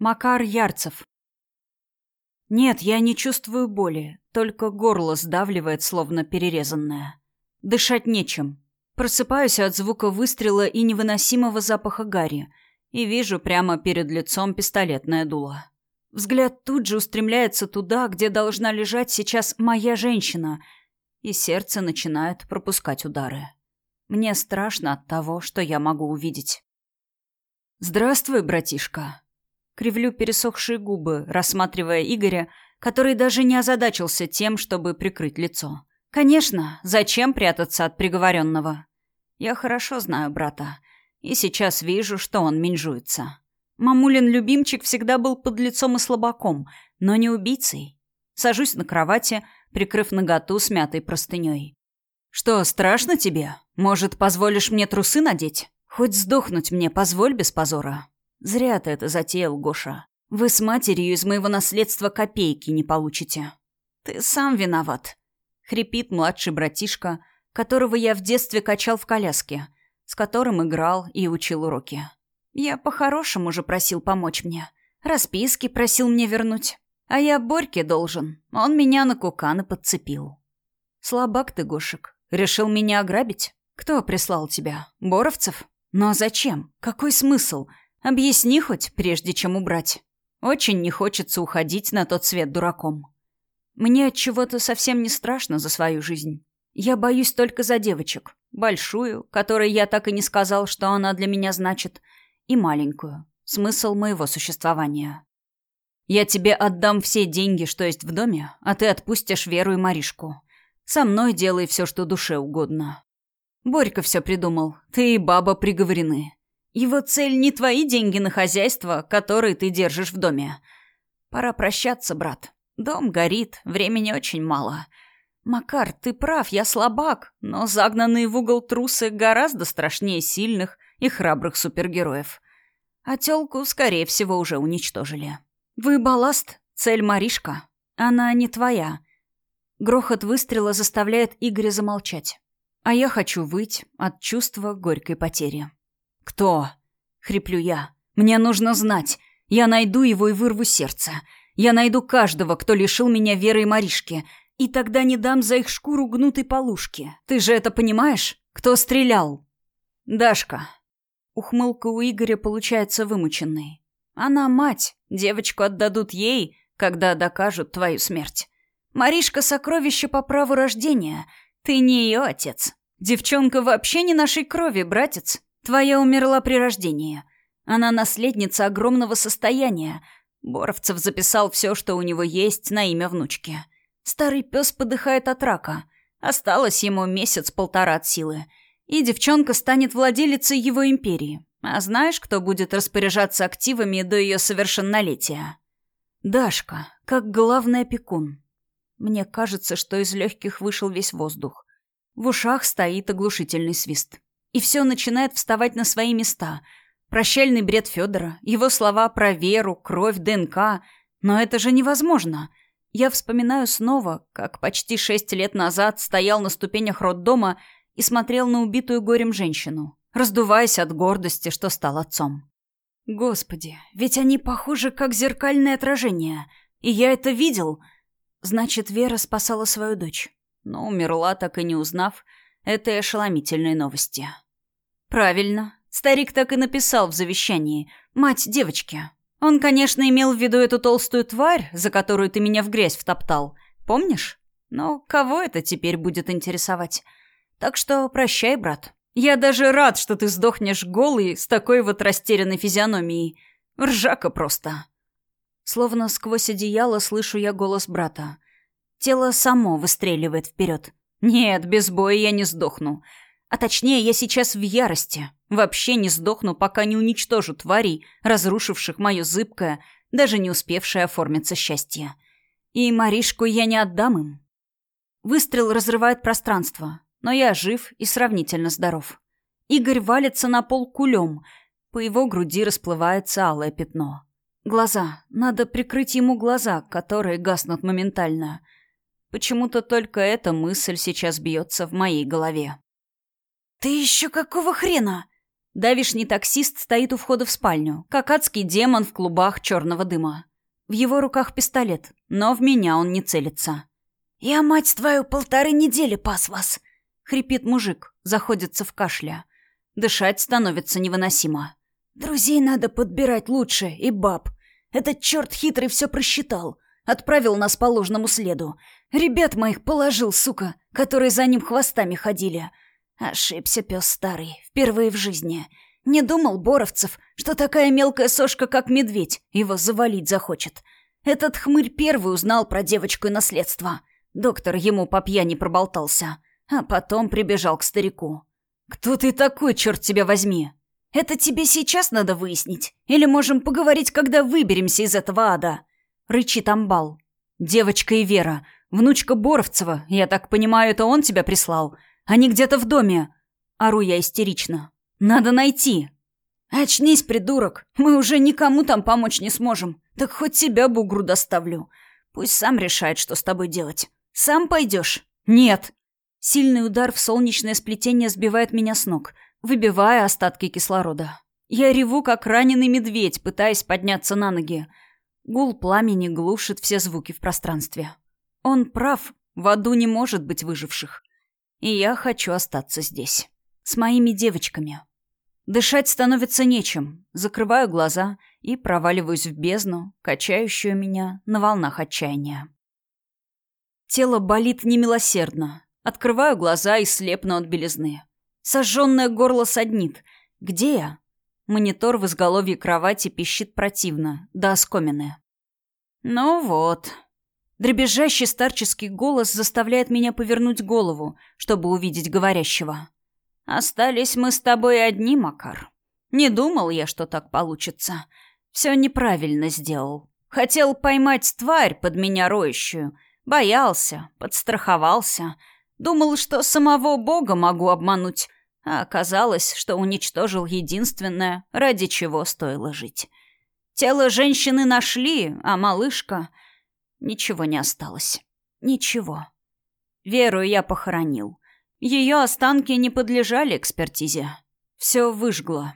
Макар Ярцев. Нет, я не чувствую боли, только горло сдавливает, словно перерезанное. Дышать нечем. Просыпаюсь от звука выстрела и невыносимого запаха гари и вижу прямо перед лицом пистолетное дуло. Взгляд тут же устремляется туда, где должна лежать сейчас моя женщина, и сердце начинает пропускать удары. Мне страшно от того, что я могу увидеть. «Здравствуй, братишка», Кривлю пересохшие губы, рассматривая Игоря, который даже не озадачился тем, чтобы прикрыть лицо. Конечно, зачем прятаться от приговоренного? Я хорошо знаю брата, и сейчас вижу, что он менжуется. Мамулин любимчик всегда был под лицом и слабаком, но не убийцей. Сажусь на кровати, прикрыв наготу смятой простыней. «Что, страшно тебе? Может, позволишь мне трусы надеть? Хоть сдохнуть мне позволь без позора. «Зря ты это затеял, Гоша. Вы с матерью из моего наследства копейки не получите. Ты сам виноват», — хрипит младший братишка, которого я в детстве качал в коляске, с которым играл и учил уроки. Я по-хорошему же просил помочь мне. Расписки просил мне вернуть. А я Борьке должен. Он меня на куканы подцепил. Слабак ты, Гошек. Решил меня ограбить? Кто прислал тебя? Боровцев? Но зачем? Какой смысл? Объясни хоть, прежде чем убрать. Очень не хочется уходить на тот свет дураком. Мне от чего-то совсем не страшно за свою жизнь. Я боюсь только за девочек. Большую, которой я так и не сказал, что она для меня значит, и маленькую. Смысл моего существования. Я тебе отдам все деньги, что есть в доме, а ты отпустишь Веру и Маришку. Со мной делай все, что душе угодно. Борька все придумал. Ты и баба приговорены. Его цель не твои деньги на хозяйство, которые ты держишь в доме. Пора прощаться, брат. Дом горит, времени очень мало. Макар, ты прав, я слабак, но загнанные в угол трусы гораздо страшнее сильных и храбрых супергероев. А тёлку, скорее всего, уже уничтожили. Вы балласт, цель Маришка. Она не твоя. Грохот выстрела заставляет Игоря замолчать. А я хочу выть от чувства горькой потери. «Кто?» — хриплю я. «Мне нужно знать. Я найду его и вырву сердце. Я найду каждого, кто лишил меня веры и Маришки, и тогда не дам за их шкуру гнутой полушки. Ты же это понимаешь? Кто стрелял?» «Дашка». Ухмылка у Игоря получается вымученной. «Она мать. Девочку отдадут ей, когда докажут твою смерть. Маришка — сокровище по праву рождения. Ты не ее отец. Девчонка вообще не нашей крови, братец. Твоя умерла при рождении. Она наследница огромного состояния. Боровцев записал все, что у него есть, на имя внучки. Старый пес подыхает от рака. Осталось ему месяц-полтора от силы. И девчонка станет владелицей его империи. А знаешь, кто будет распоряжаться активами до ее совершеннолетия? Дашка, как главный опекун. Мне кажется, что из легких вышел весь воздух. В ушах стоит оглушительный свист. И все начинает вставать на свои места. Прощальный бред Федора, его слова про веру, кровь, ДНК. Но это же невозможно. Я вспоминаю снова, как почти шесть лет назад стоял на ступенях роддома и смотрел на убитую горем женщину, раздуваясь от гордости, что стал отцом. Господи, ведь они похожи как зеркальное отражение. И я это видел. Значит, Вера спасала свою дочь. Но умерла, так и не узнав, этой ошеломительной новости. Правильно. Старик так и написал в завещании. Мать девочки. Он, конечно, имел в виду эту толстую тварь, за которую ты меня в грязь втоптал. Помнишь? Но кого это теперь будет интересовать? Так что прощай, брат. Я даже рад, что ты сдохнешь голый с такой вот растерянной физиономией. Ржака просто. Словно сквозь одеяло слышу я голос брата. Тело само выстреливает вперед. Нет, без боя я не сдохну. А точнее, я сейчас в ярости. Вообще не сдохну, пока не уничтожу тварей, разрушивших мое зыбкое, даже не успевшее оформиться счастье. И Маришку я не отдам им. Выстрел разрывает пространство, но я жив и сравнительно здоров. Игорь валится на пол кулем, по его груди расплывается алое пятно. Глаза. Надо прикрыть ему глаза, которые гаснут моментально — Почему-то только эта мысль сейчас бьется в моей голове. «Ты еще какого хрена?» Давишний таксист стоит у входа в спальню, как адский демон в клубах черного дыма. В его руках пистолет, но в меня он не целится. «Я, мать твою, полторы недели пас вас!» — хрипит мужик, заходится в кашля. Дышать становится невыносимо. «Друзей надо подбирать лучше, и баб. Этот черт хитрый все просчитал. Отправил нас по ложному следу. Ребят моих положил, сука, которые за ним хвостами ходили. Ошибся пес старый, впервые в жизни. Не думал Боровцев, что такая мелкая сошка, как медведь, его завалить захочет. Этот хмырь первый узнал про девочку и наследство. Доктор ему по пьяни проболтался, а потом прибежал к старику. «Кто ты такой, черт тебя возьми?» «Это тебе сейчас надо выяснить? Или можем поговорить, когда выберемся из этого ада?» Рычит амбал. «Девочка и Вера, внучка Боровцева, я так понимаю, это он тебя прислал?» Они где-то в доме!» Ору я истерично. «Надо найти!» «Очнись, придурок! Мы уже никому там помочь не сможем. Так хоть себя бугру доставлю. Пусть сам решает, что с тобой делать. Сам пойдешь?» «Нет!» Сильный удар в солнечное сплетение сбивает меня с ног, выбивая остатки кислорода. Я реву, как раненый медведь, пытаясь подняться на ноги. Гул пламени глушит все звуки в пространстве. Он прав, в аду не может быть выживших. И я хочу остаться здесь. С моими девочками. Дышать становится нечем. Закрываю глаза и проваливаюсь в бездну, качающую меня на волнах отчаяния. Тело болит немилосердно. Открываю глаза и слепну от белизны. Сожженное горло саднит. Где я? Монитор в изголовье кровати пищит противно, до оскомины. Ну вот, Дребезжащий старческий голос заставляет меня повернуть голову, чтобы увидеть говорящего. «Остались мы с тобой одни, Макар. Не думал я, что так получится. Все неправильно сделал. Хотел поймать тварь под меня роющую. Боялся, подстраховался. Думал, что самого Бога могу обмануть. А оказалось, что уничтожил единственное, ради чего стоило жить. Тело женщины нашли, а малышка... Ничего не осталось. Ничего. Веру я похоронил. Ее останки не подлежали экспертизе. Все выжгло.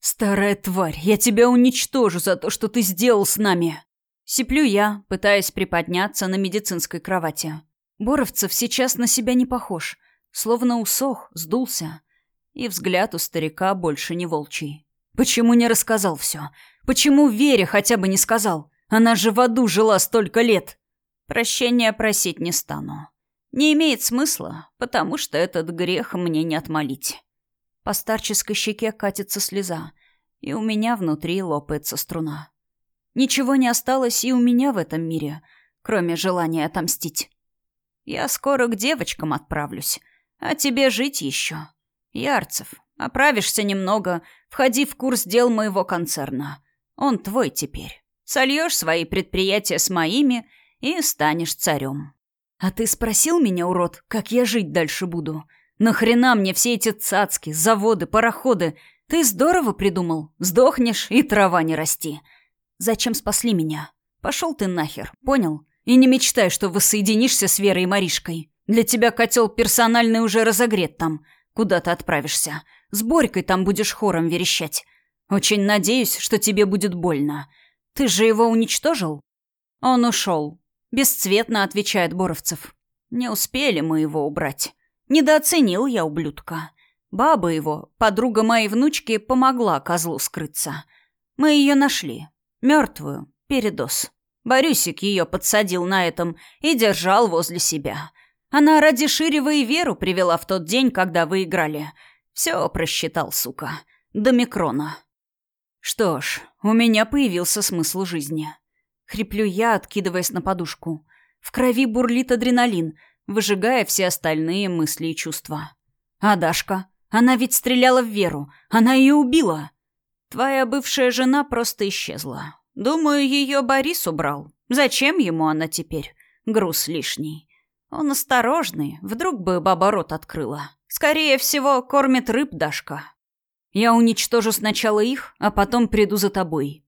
«Старая тварь, я тебя уничтожу за то, что ты сделал с нами!» Сиплю я, пытаясь приподняться на медицинской кровати. Боровцев сейчас на себя не похож. Словно усох, сдулся. И взгляд у старика больше не волчий. Почему не рассказал все? Почему Вере хотя бы не сказал? Она же в аду жила столько лет. Прощения просить не стану. Не имеет смысла, потому что этот грех мне не отмолить. По старческой щеке катится слеза, и у меня внутри лопается струна. Ничего не осталось и у меня в этом мире, кроме желания отомстить. Я скоро к девочкам отправлюсь, а тебе жить еще. Ярцев, оправишься немного, входи в курс дел моего концерна. Он твой теперь. Сольешь свои предприятия с моими и станешь царем. А ты спросил меня, урод, как я жить дальше буду? Нахрена мне все эти цацки, заводы, пароходы? Ты здорово придумал. Сдохнешь и трава не расти. Зачем спасли меня? Пошел ты нахер, понял? И не мечтай, что воссоединишься с Верой и Маришкой. Для тебя котел персональный уже разогрет там. Куда ты отправишься? С Борькой там будешь хором верещать. Очень надеюсь, что тебе будет больно. Ты же его уничтожил? Он ушел. Бесцветно отвечает Боровцев. Не успели мы его убрать. Недооценил я ублюдка. Баба его, подруга моей внучки, помогла козлу скрыться. Мы ее нашли. Мертвую. Передоз. Борюсик ее подсадил на этом и держал возле себя. Она ради Ширева и Веру привела в тот день, когда вы играли. Все просчитал, сука. До микрона. Что ж, у меня появился смысл жизни. Хриплю я, откидываясь на подушку. В крови бурлит адреналин, выжигая все остальные мысли и чувства. А Дашка? Она ведь стреляла в Веру. Она ее убила. Твоя бывшая жена просто исчезла. Думаю, ее Борис убрал. Зачем ему она теперь? Груз лишний. Он осторожный, вдруг бы баба рот открыла. Скорее всего, кормит рыб Дашка. Я уничтожу сначала их, а потом приду за тобой.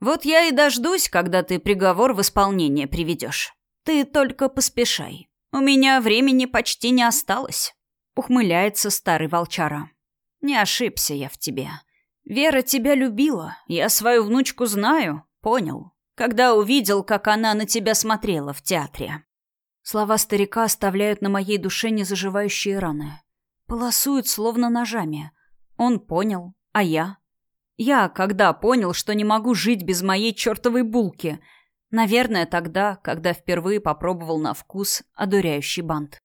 Вот я и дождусь, когда ты приговор в исполнение приведешь. Ты только поспешай. У меня времени почти не осталось. Ухмыляется старый волчара. Не ошибся я в тебе. Вера тебя любила. Я свою внучку знаю. Понял. Когда увидел, как она на тебя смотрела в театре. Слова старика оставляют на моей душе незаживающие раны. Полосуют словно ножами. Он понял, а я? Я когда понял, что не могу жить без моей чертовой булки? Наверное, тогда, когда впервые попробовал на вкус одуряющий бант.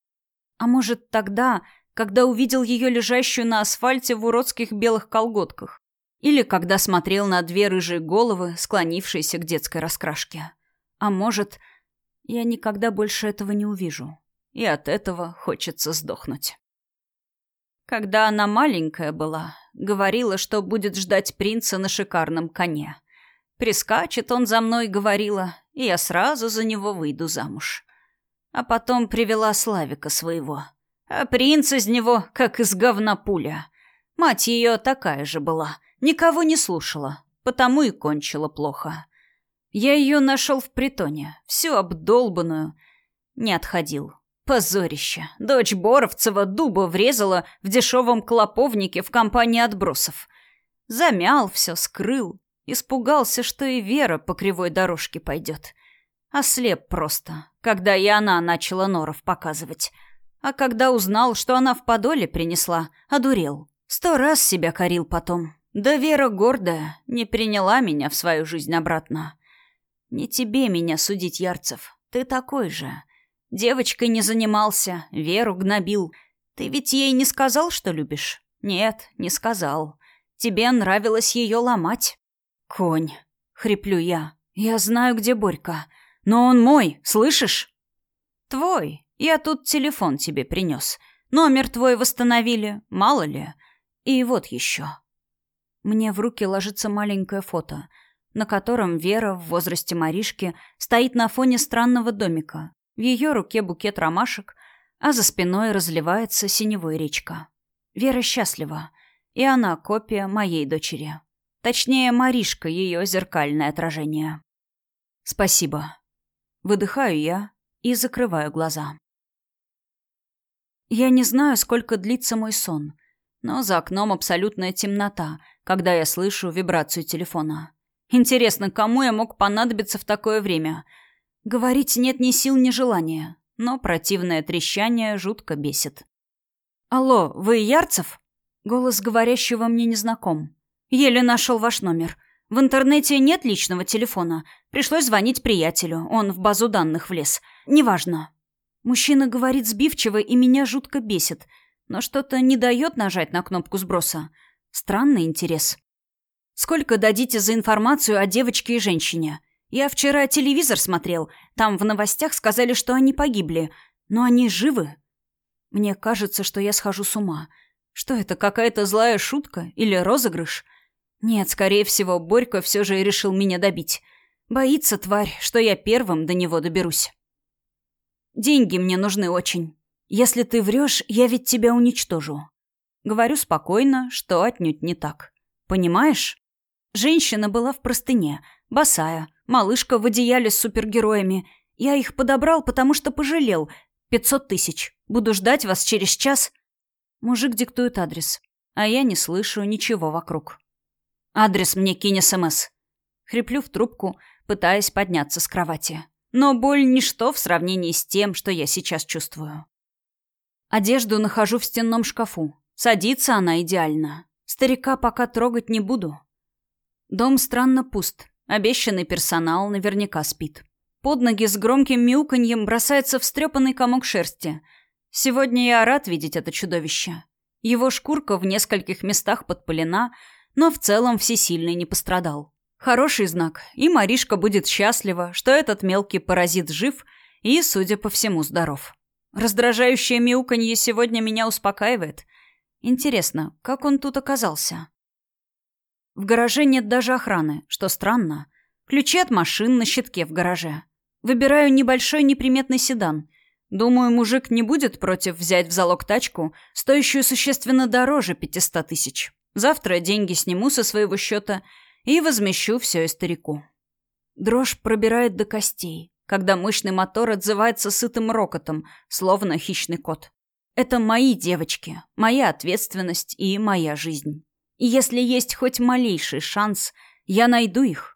А может, тогда, когда увидел ее лежащую на асфальте в уродских белых колготках? Или когда смотрел на две рыжие головы, склонившиеся к детской раскрашке? А может, я никогда больше этого не увижу. И от этого хочется сдохнуть. Когда она маленькая была, говорила, что будет ждать принца на шикарном коне. Прискачет он за мной, говорила, и я сразу за него выйду замуж. А потом привела Славика своего. А принц из него, как из говна пуля. Мать ее такая же была, никого не слушала, потому и кончила плохо. Я ее нашел в притоне, всю обдолбанную. Не отходил. Позорище. Дочь Боровцева дуба врезала в дешевом клоповнике в компании отбросов. Замял все, скрыл. Испугался, что и Вера по кривой дорожке пойдет. Ослеп просто, когда и она начала норов показывать. А когда узнал, что она в подоле принесла, одурел. Сто раз себя корил потом. Да Вера гордая, не приняла меня в свою жизнь обратно. Не тебе меня судить, Ярцев. Ты такой же. Девочкой не занимался, Веру гнобил. Ты ведь ей не сказал, что любишь? Нет, не сказал. Тебе нравилось ее ломать. Конь, хриплю я. Я знаю, где Борька. Но он мой, слышишь? Твой. Я тут телефон тебе принес. Номер твой восстановили, мало ли. И вот еще. Мне в руки ложится маленькое фото, на котором Вера в возрасте Маришки стоит на фоне странного домика, в ее руке букет ромашек, а за спиной разливается синевой речка. Вера счастлива, и она копия моей дочери. Точнее, Маришка, ее зеркальное отражение. Спасибо. Выдыхаю я и закрываю глаза. Я не знаю, сколько длится мой сон, но за окном абсолютная темнота, когда я слышу вибрацию телефона. Интересно, кому я мог понадобиться в такое время — Говорить нет ни сил, ни желания, но противное трещание жутко бесит. «Алло, вы Ярцев?» Голос говорящего мне незнаком. «Еле нашел ваш номер. В интернете нет личного телефона. Пришлось звонить приятелю. Он в базу данных влез. Неважно». Мужчина говорит сбивчиво, и меня жутко бесит. Но что-то не дает нажать на кнопку сброса. Странный интерес. «Сколько дадите за информацию о девочке и женщине?» Я вчера телевизор смотрел. Там в новостях сказали, что они погибли. Но они живы. Мне кажется, что я схожу с ума. Что это, какая-то злая шутка или розыгрыш? Нет, скорее всего, Борька все же решил меня добить. Боится тварь, что я первым до него доберусь. Деньги мне нужны очень. Если ты врешь, я ведь тебя уничтожу. Говорю спокойно, что отнюдь не так. Понимаешь? Женщина была в простыне, босая, Малышка в одеяле с супергероями. Я их подобрал, потому что пожалел. Пятьсот тысяч. Буду ждать вас через час. Мужик диктует адрес. А я не слышу ничего вокруг. Адрес мне кинь СМС. Хриплю в трубку, пытаясь подняться с кровати. Но боль — ничто в сравнении с тем, что я сейчас чувствую. Одежду нахожу в стенном шкафу. Садится она идеально. Старика пока трогать не буду. Дом странно пуст. Обещанный персонал наверняка спит. Под ноги с громким мяуканьем бросается встрепанный комок шерсти. Сегодня я рад видеть это чудовище. Его шкурка в нескольких местах подпылена, но в целом всесильный не пострадал. Хороший знак, и Маришка будет счастлива, что этот мелкий паразит жив и, судя по всему, здоров. Раздражающее мяуканье сегодня меня успокаивает. Интересно, как он тут оказался? В гараже нет даже охраны, что странно. Ключи от машин на щитке в гараже. Выбираю небольшой неприметный седан. Думаю, мужик не будет против взять в залог тачку, стоящую существенно дороже 500 тысяч. Завтра деньги сниму со своего счета и возмещу все и старику. Дрожь пробирает до костей, когда мощный мотор отзывается сытым рокотом, словно хищный кот. Это мои девочки, моя ответственность и моя жизнь. И если есть хоть малейший шанс, я найду их